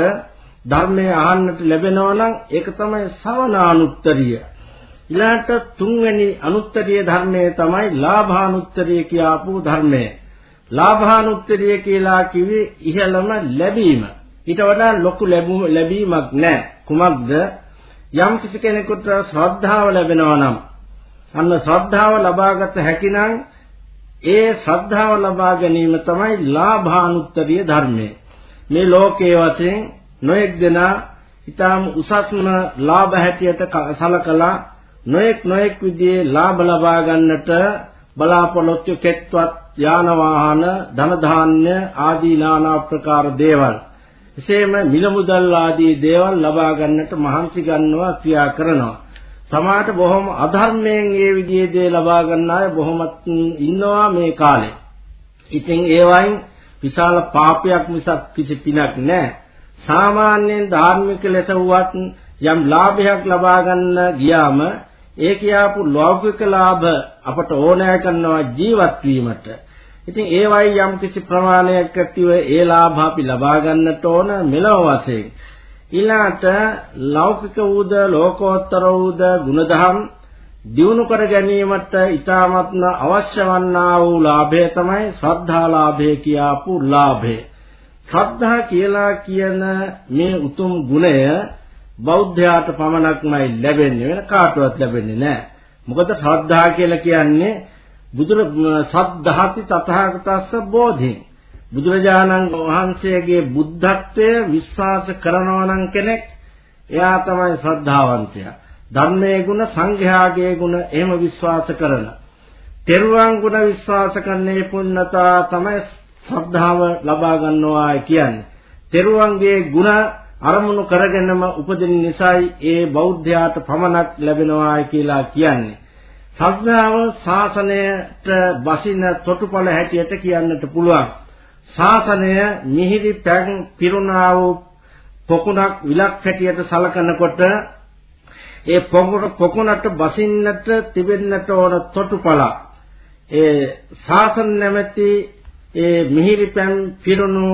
ධර්මය අහන්නට ලැබෙනවා නම් ඒක තමයි සවනානුත්තරිය. ඊළාට තුන්වෙනි අනුත්තරිය ධර්මයේ තමයි ලාභානුත්තරිය කියාපු ධර්මය. ලාභානුත්තරිය කියලා කිව්වේ ඉහළම ලැබීම. ඊට වඩා ලොකු ලැබීමක් නැහැ. කුමක්ද? යම් කිසි කෙනෙකුට ශ්‍රද්ධාව ලැබෙනවා නම් අන්න ශ්‍රද්ධාව ලබාගත හැකිනම් ඒ ශ්‍රද්ධාව ලබා ගැනීම තමයි ලාභානුත්තරීය ධර්මය. මේ ලෝකයේ වශයෙන් නොඑක් දෙනා ඊටාම උසස්ම ලාභ හැටියට සලකලා නොඑක් නොඑක් විදිහේ ලාභ ලබා ගන්නට බලාපොරොත්තු කෙත්වත් යාන වාහන ධන ධාන්‍ය ආදී নানা ප්‍රකාර දේවල් එසේම මිල මුදල් ආදී දේවල් ලබා ගන්නට මහන්සි ගන්නවා ක්‍රියා කරනවා. සමාජයට බොහොම අධර්මයෙන් ඒ විදිහේ දේ ලබා ගන්න අය බොහොමත් ඉන්නවා මේ කාලේ. ඉතින් ඒ වයින් විශාල පාපයක් මිසක් කිසි පිනක් නැහැ. සාමාන්‍යයෙන් ධාර්මික ලෙස වුවත් යම් ලාභයක් ලබා ගන්න ගියාම ඒ කියාපු ලෞකික ලාභ අපට ඕනෑ කරනවා ජීවත් වීමට. ඉතින් ඒ වයි යම් කිසි ප්‍රමාණයක් ඇතිව ඒ ලාභ අපි ලබා ගන්නට ඕන මෙලොව වශයෙන්. ඊළාට ලෞකික වූද ලෝකෝත්තර වූද ගුණධම් දියුණු කර ගැනීමට ඊ타මත්ම අවශ්‍ය වන්නා වූ ලාභය තමයි ශ්‍රද්ධා ලාභය කියාපු ලාභය. ශ්‍රද්ධා කියලා කියන මේ උතුම් ගුණය බෞද්ධයාට පමණක්මයි ලැබෙන්නේ වෙන කාටවත් ලැබෙන්නේ නැහැ. මොකද ශ්‍රද්ධා කියලා කියන්නේ බුදුර සද්ධාති තථාගතස්ස බෝධි බුදුරජාණන් වහන්සේගේ බුද්ධත්වය විශ්වාස කරනවා නම් කෙනෙක් එයා තමයි ශ්‍රද්ධාවන්තයා ධර්මයේ ගුණ සංඝයාගේ ගුණ එහෙම විශ්වාස කරන. තෙරුවන් ගුණ විශ්වාස කරන්නේ පුන්නතා තමයි ශ්‍රද්ධාව ලබා ගන්නවා කියන්නේ. තෙරුවන්ගේ ගුණ අරමුණු කරගෙනම උපදින නිසායි ඒ බෞද්ධයාට පමණක් ලැබෙනවා කියලා කියන්නේ. ශ්‍රද්ධාව ශාසනයට බසින තොටුපළ හැටියට කියන්නට පුළුවන්. ශාසනය මිහිරි පැන් පිරුණා වූ පොකුණක් විලක් හැටියට සලකනකොට ඒ පොකුණට බසින්නට තිබෙන්නට ඕන තොටුපළ ඒ ශාසන නැමැති ඒ මිහිරි පැන් පිරුණු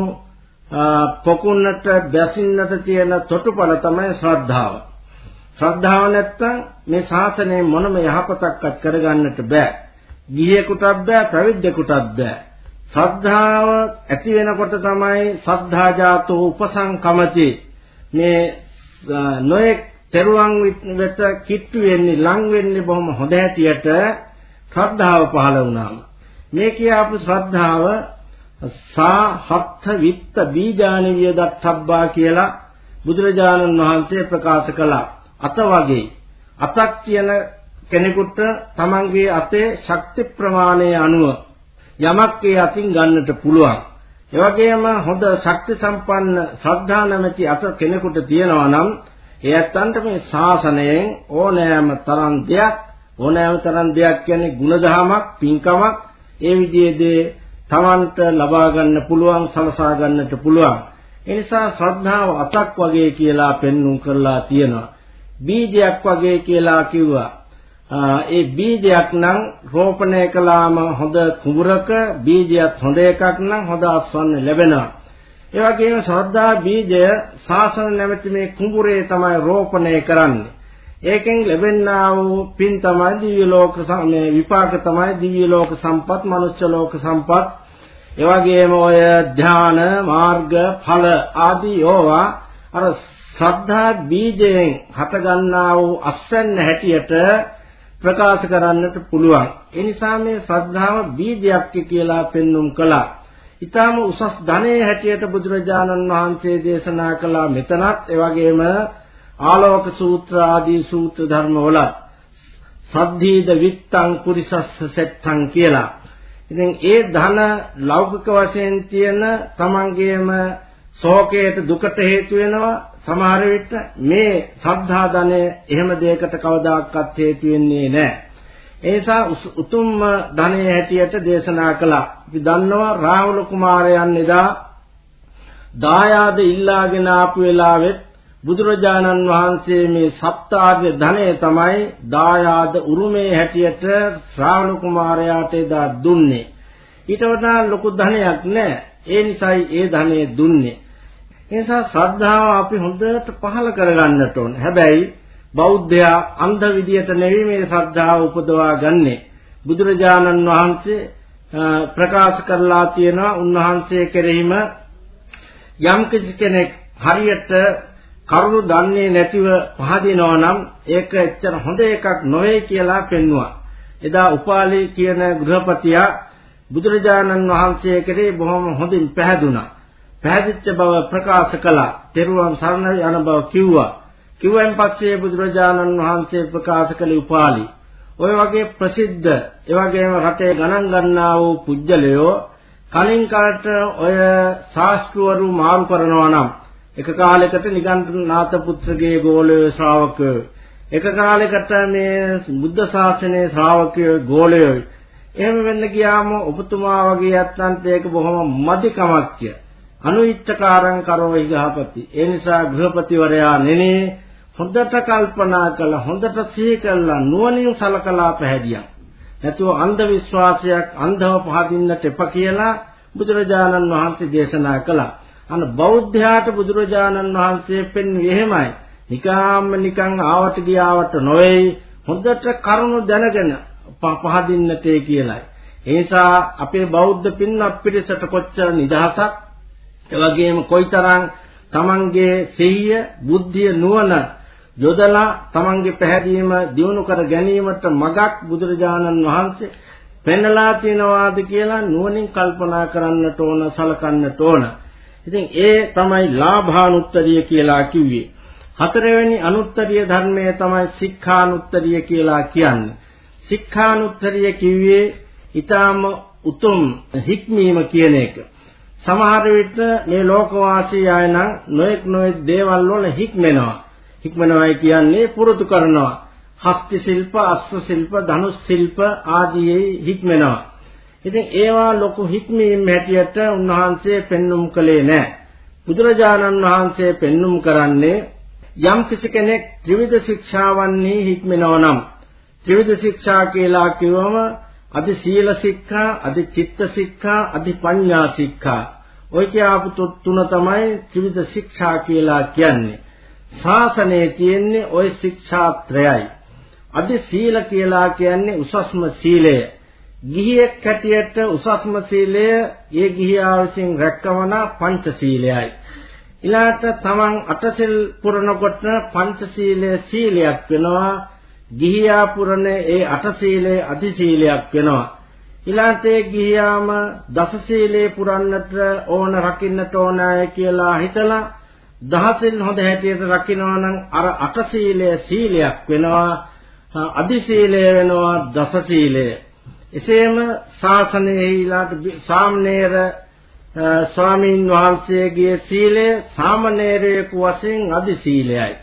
පොකුණට බැසින්නට තියෙන තොටුපළ තමයි ශ්‍රද්ධාව. ශ්‍රද්ධාව නැත්තම් මේ ශාසනය මොනම යහපතක්වත් කරගන්නට බෑ. ගිහියෙකුටත් බෑ, පැවිද්දෙකුටත් බෑ. ශ්‍රද්ධාව ඇති වෙනකොට තමයි සද්ධා ජාතෝ උපසංකමති මේ නොයෙක් තෙරුවන් වෙත කිට්ටු වෙන්නේ ලං වෙන්නේ බොහොම හොඳ හැටියට ශ්‍රද්ධාව පහළ වුණාම මේ කියාපු ශ්‍රද්ධාව සා හත්ථ විත්ත බීජානි වියදත්තබ්බා කියලා බුදුරජාණන් වහන්සේ ප්‍රකාශ කළා අත වගේ අතක් කියන කෙනෙකුට තමන්ගේ අතේ ශක්ති ප්‍රමාණය අනුව යමක් ඒ අතින් ගන්නට පුළුවන්. ඒ වගේම හොඳ ශක්ති සම්පන්න ශ්‍රද්ධා නැමැති අත කෙනෙකුට තියෙනවා නම් ඒ ඇත්තන්ට මේ ශාසනයෙන් ඕනෑම තරම් දෙයක් ඕනෑම තරම් දෙයක් කියන්නේ ಗುಣධමයක් පින්කමක් ඒ විදිහේදී තමන්ට ලබා ගන්න පුළුවන් සලසා ගන්නට පුළුවන්. ඒ නිසා ශ්‍රද්ධාව අතක් වගේ කියලා පෙන්눔 කරලා තියෙනවා. බීජයක් වගේ කියලා කිව්වා. ඒ බීජයක් නම් රෝපණය කළාම හොඳ කුඹරක බීජයක් හොඳ එකක් නම් හොඳ අස්වන්න ලැබෙනවා. ඒ වගේම ශ්‍රද්ධා බීජය සාසන නැමැති මේ කුඹුරේ තමයි රෝපණය කරන්නේ. ඒකෙන් ලැබෙනා වූ පින් තමයි දිව්‍ය ලෝක මේ විපාක තමයි දිව්‍ය ලෝක සම්පත්, මනුෂ්‍ය ලෝක සම්පත්. ඒ වගේම ඔය ධාන, මාර්ග, ඵල ආදී ඕවා අර ශ්‍රද්ධා බීජයෙන් හටගන්නා වූ අස්වැන්න හැටියට ප්‍රකාශ කරන්නට පුළුවන්. ඒ නිසා මේ ශ්‍රද්ධාව බීජයක් කියලා පෙන්눔 කළා. ඊටාම උසස් ධනයේ හැටියට බුදුරජාණන් වහන්සේ දේශනා කළා මෙතනත් ඒ වගේම ආලෝක සූත්‍ර ආදී සූත්‍ර ධර්මවල සද්ධීද විත්තං කුරිසස්ස සෙත්තං කියලා. ඉතින් ඒ ධන ලෞකික වශයෙන් තියෙන තමන්ගේම ශෝකයට දුකට හේතු වෙනවා සමහර විට මේ ශ්‍රද්ධා ධනය එහෙම දෙයකට කවදාකවත් හේතු වෙන්නේ නැහැ. ඒ නිසා උතුම්ම ධනය හැටියට දේශනා කළා. අපි දන්නවා රාහුල කුමාරයන් එදා දායාද ඉල්ලාගෙන ආපු වෙලාවෙත් බුදුරජාණන් වහන්සේ මේ සප්තාර්ය ධනය තමයි දායාද උරුමේ හැටියට ශ්‍රාවණ කුමාරයාට එදා දුන්නේ. ඊට වඩා ලොකු ධනයක් නැහැ. ඒ නිසායි ඒ ධනය දුන්නේ. ඒ නිසා ශ්‍රද්ධාව අපි හොඳට පහළ කරගන්නට ඕන. හැබැයි බෞද්ධයා අන්ධ විදියට නෙවෙයි මේ ශ්‍රද්ධාව උපදවා ගන්නෙ. බුදුරජාණන් වහන්සේ ප්‍රකාශ කරලා තියෙනවා උන්වහන්සේ කෙරෙහිම යම් කෙනෙක් හරියට කරුණු දන්නේ නැතිව පහදිනවා නම් ඒක එච්චර හොඳ එකක් නොවේ කියලා පෙන්වුවා. එදා උපාලි කියන ගෘහපතියා බුදුරජාණන් වහන්සේ කෙරෙහි බොහොම හොඳින් පැහැදුනා. පැහැදිච්ච බව ප්‍රකාශ කළා. තෙරුවන් සරණ යන බව කිව්වා. කිව්වෙන් පස්සේ බුදුරජාණන් වහන්සේ ප්‍රකාශ කළේ උපාලි. ඔය වගේ ප්‍රසිද්ධ, ඒ වගේම රටේ ගණන් ගන්නා වූ පුජ්‍යලයෝ කලින් කාලට ඔය ශාස්ත්‍රවරු මාරු කරනවා නම් එක කාලයකට නිගන්ඨනාත පුත්‍රගේ ගෝලයේ ශ්‍රාවකයෝ එක කාලයකට මේ බුද්ධ ශාසනයේ ශ්‍රාවකයෝ ගෝලයෝ එහෙම වෙන්න ගියාම ඔබතුමා වගේ යත්තන්ට ඒක බොහොම මදිකමක්ය අනුයිච්ඡකාරං කරෝ ඉගහපති. ඒ නිසා ගෘහපතිවරයා නෙනේ හොඳට කල්පනා කළ හොඳට සිහි කළා නුවණින් සලකලා පැහැදියා. නැතුව අන්ධ විශ්වාසයක් අන්ධව පහදින්නට එප කියලා බුදුරජාණන් වහන්සේ දේශනා කළා. අන බෞද්ධයාට බුදුරජාණන් වහන්සේ පෙන්වන්නේ එහෙමයි. නිකාම්ම නිකන් ආවට ගියාවට නොවේ හොඳට කරුණු දැනගෙන පහදින්නට කියලායි. ඒ නිසා අපේ බෞද්ධ පින්වත් පිරිසට කොච්චර නිදහසක් ඒ වගේම කොයිතරම් තමන්ගේ සිහිය, බුද්ධිය, නුවණ යොදලා තමන්ගේ පැහැදීම දියුණු කර ගැනීමට මගක් බුදුරජාණන් වහන්සේ පෙන්වලා තියනවාද කියලා නුවණින් කල්පනා කරන්නට ඕන, සලකන්නට ඕන. ඉතින් ඒ තමයි ලාභානුත්තරිය කියලා කිව්වේ. හතරවෙනි අනුත්තරීය ධර්මය තමයි සික්ඛානුත්තරීය කියලා කියන්නේ. සික්ඛානුත්තරීය කිව්වේ ඊටාම උතුම් හික්මීම කියන එක. සමහර විට මේ ලෝකවාසී අය නම් නොඑක් නොඑක් දේවල් වල හික්මෙනවා. හික්මනවායි කියන්නේ පුරුදු කරනවා. හස්ති ශිල්ප, අස්ස ශිල්ප, ධනුස් ශිල්ප ආදී හික්මෙනවා. ඉතින් ඒවා ලොකු හික්මීම් හැටියට උන්වහන්සේ පෙන්눔 කළේ නැහැ. බුදුරජාණන් වහන්සේ පෙන්눔 කරන්නේ යම් කිසි කෙනෙක් ත්‍රිවිධ ශික්ෂාවන්හි හික්මෙනවා නම් ත්‍රිවිධ ශික්ෂා කියලා කිව්වම අධි සීල ශික්ෂා, අධි චිත්ත ශික්ෂා, අධි පඤ්ඤා ශික්ෂා. ඔය කියාපු තුන තමයි ත්‍රිවිධ ශික්ෂා කියලා කියන්නේ. ශාසනයේ තියෙන්නේ ওই ශික්ෂා ත්‍රයයි. අධි සීල කියලා කියන්නේ උසස්ම සීලය. ගිහියෙක් හැටියට උසස්ම සීලය ඒ ගිහියා විසින් රැකවන පංච සීලයයි. ඊළාට තමන් අටසිල් පුරනකොට පංචශීලයේ සීලයක් වෙනවා. ගිහියා පුරන ඒ අටසීලයේ අධිශීලයක් වෙනවා. ඊළාට ඒ ගිහියාම දසශීලයේ පුරන්නට ඕන රකින්නට ඕනයි කියලා හිතලා දහසිල් හොඳ හැටියට රකින්නවා නම් අර අටසීලයේ සීලයක් වෙනවා. අධිශීලය වෙනවා දසශීලය. එසේම ශාසනයේ ඊළාට සාමණේර ස්වාමීන් වහන්සේගේ සීලය සාමණේරයෙකු වශයෙන් අදි සීලයයි.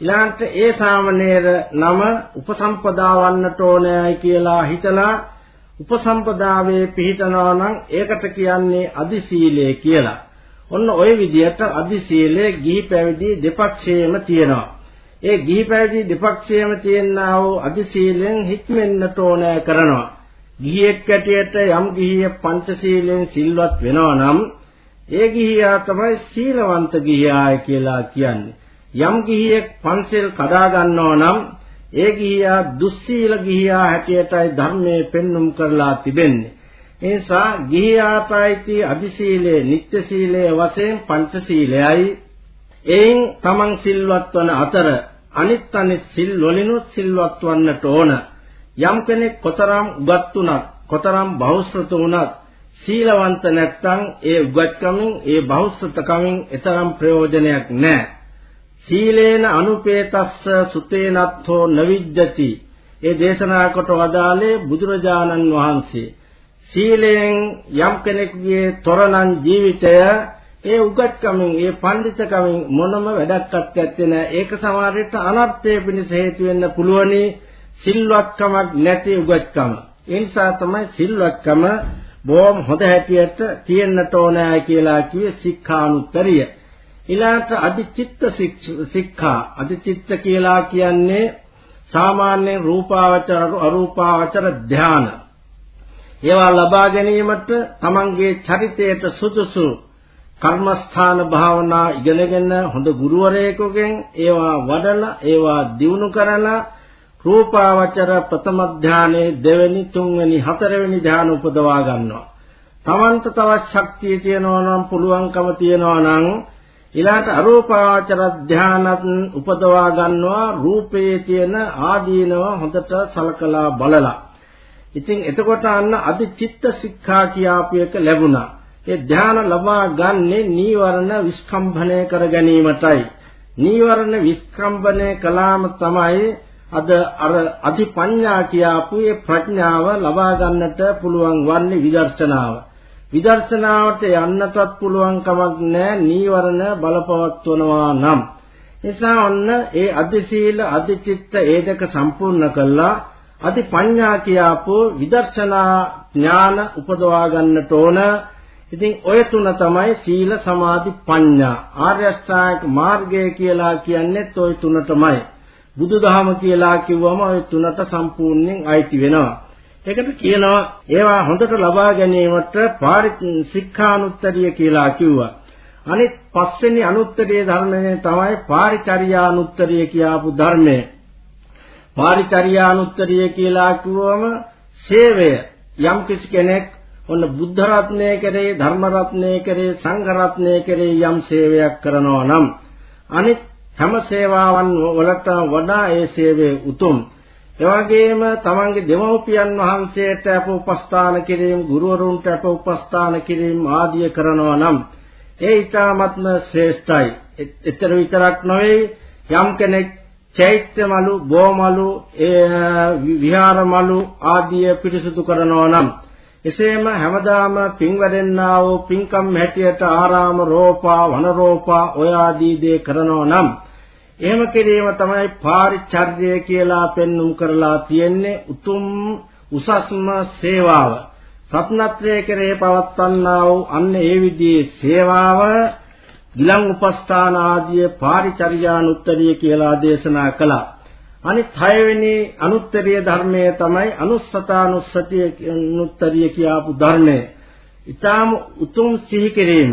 ඊළඟට ඒ සාමණේර නම උපසම්පදා වන්නට ඕනෑයි කියලා හිතලා උපසම්පදාවේ පිහිටනවා නම් ඒකට කියන්නේ අදි සීලය කියලා. ඔන්න ওই විදිහට අදි සීලය ගිහි පැවිදි දෙපක්ෂයේම තියෙනවා. ඒ ගිහි පැවිදි දෙපක්ෂයේම තියෙනා වූ අදි සීලෙන් හික්මෙන්නට ඕනෑ කරනවා. ගිහියෙක් ඇටියට යම් ගිහියෙක් පංචශීලයෙන් සිල්වත් වෙනවා නම් ඒ ගිහියා තමයි සීලවන්ත ගිහියාය කියලා කියන්නේ. යම් ගිහියෙක් පංචශීල කඩා ගන්නවා නම් ඒ ගිහියා දුස්සීල ගිහියා හැටියටයි ධර්මයේ පෙන්눔 කරලා තිබෙන්නේ. ඒ නිසා ගිහියාටයි අධිශීලයේ නිත්‍ය සීලයේ වශයෙන් පංචශීලයයි එයින් තමන් සිල්වත් වන අතර අනිත් අනිත් සිල් වලිනුත් සිල්වත් වන්නට ඕන. යම් කෙනෙක් කොතරම් උගත් වුණත් කොතරම් බහුශ්‍රත වුණත් සීලවන්ත නැත්නම් ඒ උගත්කමින් ඒ බහුශ්‍රතකමින් එතරම් ප්‍රයෝජනයක් නැහැ. සීලේන අනුපේතස්ස සුතේනත්තෝ නවිජ්ජති. ඒ දේශනා කොට වදාළේ බුදුරජාණන් වහන්සේ. සීලයෙන් යම් කෙනෙකුගේ තොරණන් ජීවිතය ඒ උගත්කමින් ඒ පඬිතකමින් මොනම වැඩක්වත් නැත්තේ නෑ. ඒක සමහරවිට අනර්ථය පිණිස හේතු වෙන්න පුළුවනි. සිල්වත්කමක් නැති උගත්කම. ඒ නිසා තමයි සිල්වත්කම බොහොම හොඳ හැටියට තියෙන්නට ඕනෑ කියලා කිව්වේ සික්ඛානුත්තරිය. ඊළාට අධිචිත්ත සික්ඛා අධිචිත්ත කියලා කියන්නේ සාමාන්‍ය රූපාවචර අරූපාවචර ධාන. ඒවා ලබා ගැනීමට තමන්ගේ චරිතයට සුදුසු කර්මස්ථාන භාවනා ඉගෙනගෙන හොඳ ගුරුවරයෙකුගෙන් ඒවා වඩලා ඒවා දියුණු කරලා රූපාවචර ප්‍රථම ධානයේ දෙවෙනි තුන්වෙනි හතරවෙනි ධාන උපදවා ගන්නවා. තමන්ට තවත් ශක්තිය තියෙනවා නම් පුළුවන්කම තියෙනවා නම් ඊළාට අරූපාවචර ධානත් උපදවා ගන්නවා රූපයේ තියෙන ආදීනව හොඳට සලකලා බලලා. ඉතින් එතකොට අන්න අදි චිත්ත සික්ඛා කියාපු එක ලැබුණා. ඒ ධාන ලබා ගන්නේ නීවරණ විස්කම්භණය කර ගැනීමටයි. නීවරණ විස්කම්භණය කළාම තමයි අද අර අධිපඤ්ඤා කියාපු ඒ ප්‍රඥාව ලබා ගන්නට පුළුවන් වන්නේ විදර්ශනාව. විදර්ශනාවට යන්නටත් පුළුවන් කමක් නැහැ නීවරණ බලපවත්වනවා නම්. නිසා ඔන්න ඒ අධිශීල අධිචිත්ත ඒ දෙක සම්පූර්ණ කළා අධිපඤ්ඤා කියාපු විදර්ශනා ඥාන උපදවා ගන්නට ඕන. ඉතින් ඔය තුන තමයි සීල සමාධි පඤ්ඤා. ආර්ය අෂ්ටාංගික මාර්ගය කියලා කියන්නේ ඔය තුනටමයි. බුදුදහම කියලා කිව්වම ওই තුනට සම්පූර්ණයෙන් අයිති වෙනවා. ඒකට කියනවා ඒවා හොඳට ලබා ගැනීමට සික්ඛානුත්තරිය කියලා කිව්වා. අනිත් පස්වෙනි අනුත්තරිය ධර්මයේ තමයි පාරිචර්යානුත්තරිය කියාපු ධර්මය. පාරිචර්යානුත්තරිය කියලා කිව්වම සේවය යම් කිසි කෙනෙක් ඔන්න බුද්ධ රත්නය කෙරේ ධර්ම රත්නය කෙරේ සංඝ රත්නය කෙරේ යම් සේවයක් කරනවා නම් අනිත් හැම සේවාවන් වලට වඩා ඒ සේවය උතුම්. එවැගේම තමන්ගේ දෙමව්පියන් වහන්සේට අප උපස්ථාන කිරීම, ගුරුවරුන්ට අප උපස්ථාන කිරීම ආදිය කරනවා නම් ඒ ඊටාත්ම ශ්‍රේෂ්ඨයි. එතර විතරක් නොවේ යම් කෙනෙක් චෛත්‍යමලු, බෝමලු, විහාරමලු ආදිය පිරිසුදු කරනවා නම් එසේම හැමදාම පින් වැඩෙන්නා වූ පින්කම් හැටියට ආරාම රෝපා වන රෝපා ඔය ආදී දේ කරනවා නම් එහෙම කිරීම තමයි පාරිචර්යය කියලා පෙන්눔 කරලා තියෙන්නේ උතුම් උසස්ම සේවාව. රත්නත්‍රයේ කෙරේ පවත්වන්නා වූ අන්න ඒ විදිහේ සේවාව ගිලන් උපස්ථාන ආදී පාරිචර්යානුත්තරිය කියලා දේශනා කළා. අනිත් හයවෙනි අනුත්තරීය ධර්මය තමයි අනුස්සතානුස්සතිය අනුත්තරීය කියාපු ධර්මය. ඊටාම උතුම් සිහි කිරීම.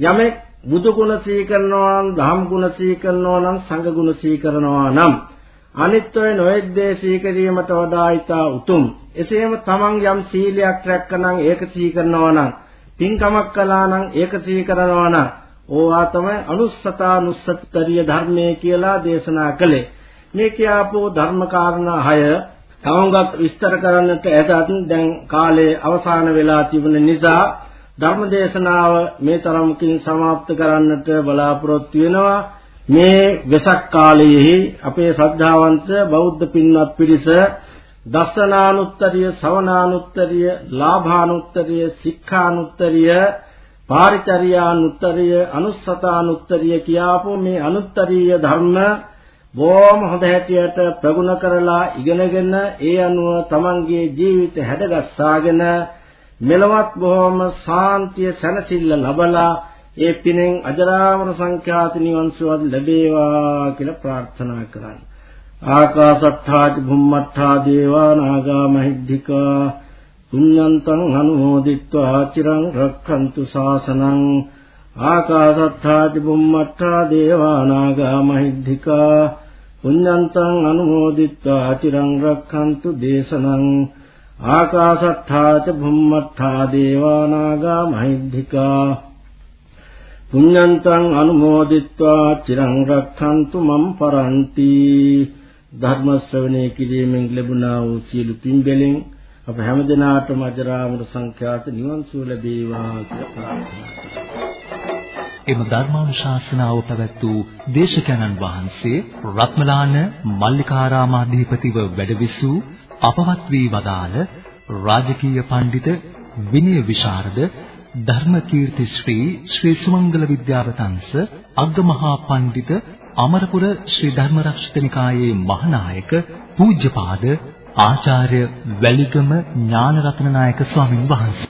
යමෙක් බුදු ගුණ සිහි කරනවා නම්, ධම් ගුණ සිහි කරනවා නම්, සංඝ ගුණ සිහි කරනවා නම් අනිත්‍ය නොයෙද්දේ සිහි කිරීමට වඩා ඊටා උතුම්. එසේම තමන් යම් සීලයක් රැක්කනම් ඒක සිහි කරනවා නම්, පින්කමක් කළා නම් ඒක සිහි කරනවා නම් ඕවා තමයි අනුස්සතානුස්සතරිය ධර්මයේ කියලා දේශනා කළේ. මේ කියාපෝ ධර්ම කාරණා 6 තවංගත් විස්තර කරන්නට ඇතත් දැන් කාලේ අවසාන වෙලා තිබෙන නිසා ධර්ම දේශනාව මේ තරමකින් સમાપ્ત කරන්නට බලාපොරොත්තු වෙනවා. මේ වෙසක් කාලයේහි අපේ ශ්‍රද්ධාවන්ත බෞද්ධ පින්වත් පිරිස දස්සනානුත්තරිය, සවනානුත්තරිය, ලාභානුත්තරිය, සික්ඛානුත්තරිය පාරිචර්යානුත්තරිය අනුස්සතානුත්තරිය කියාපු මේ අනුත්තරීය ධර්ම බොහොම හොඳ හැටියට ප්‍රගුණ කරලා ඉගෙනගෙන ඒ අනුව තමන්ගේ ජීවිත හැඩගස්සාගෙන මෙලවත් බොහොම සාන්තිය සැනසෙල්ල ලබලා ඒ පිනෙන් අජරාමර සංඛ්‍යාත නිවන් සුව ලැබේවා කියලා ප්‍රාර්ථනා කරන්න. ආකාශත්ථාච භුම්මත්ථා දේවා නාග මහිද්దికා පුඤ්ඤන්තං අනුමෝදිත්වා චිරං රක්ඛන්තු ශාසනං ආකාශත්ථාච බුම්මත්ථා දේවා නාග මහිද්దికා පුඤ්ඤන්තං අනුමෝදිත්වා චිරං රක්ඛන්තු දේශනං ආකාශත්ථා ච බුම්මත්ථා දේවානාගා මහිද්దికා පුඤ්ඤන්තං අනුමෝදිත්වා චිරං රක්ඛන්තු මම් පරන්ති ධර්ම ශ්‍රවණය කිරීමෙන් ලැබුණා වූ සියලු පින්බෙලෙන් අප හැම දිනාටම අජරාමර සංඛ්‍යාත නිවන් සුව ලැබේවා කියලා ප්‍රාර්ථනා එම ධර්මානුශාසනාව පැවැත් වූ දේශකයන්න් වහන්සේ රත්මලාන මල්ලිකාරාමාධිපතිව වැඩවිසූ අපවත් වී වදාළ රාජකීය පඬිත විනය විශාරද ධර්මකීර්ති ශ්‍රී ශ්‍රී සුමංගල විද්‍යාවතංශ අග්ගමහා පඬිත අමරපුර ශ්‍රී ධර්මරක්ෂිතනිකායේ මහානායක පූජ්‍යපාද ආචාර්ය වැලිගම ඥානරත්න නායක ස්වාමින් වහන්සේ.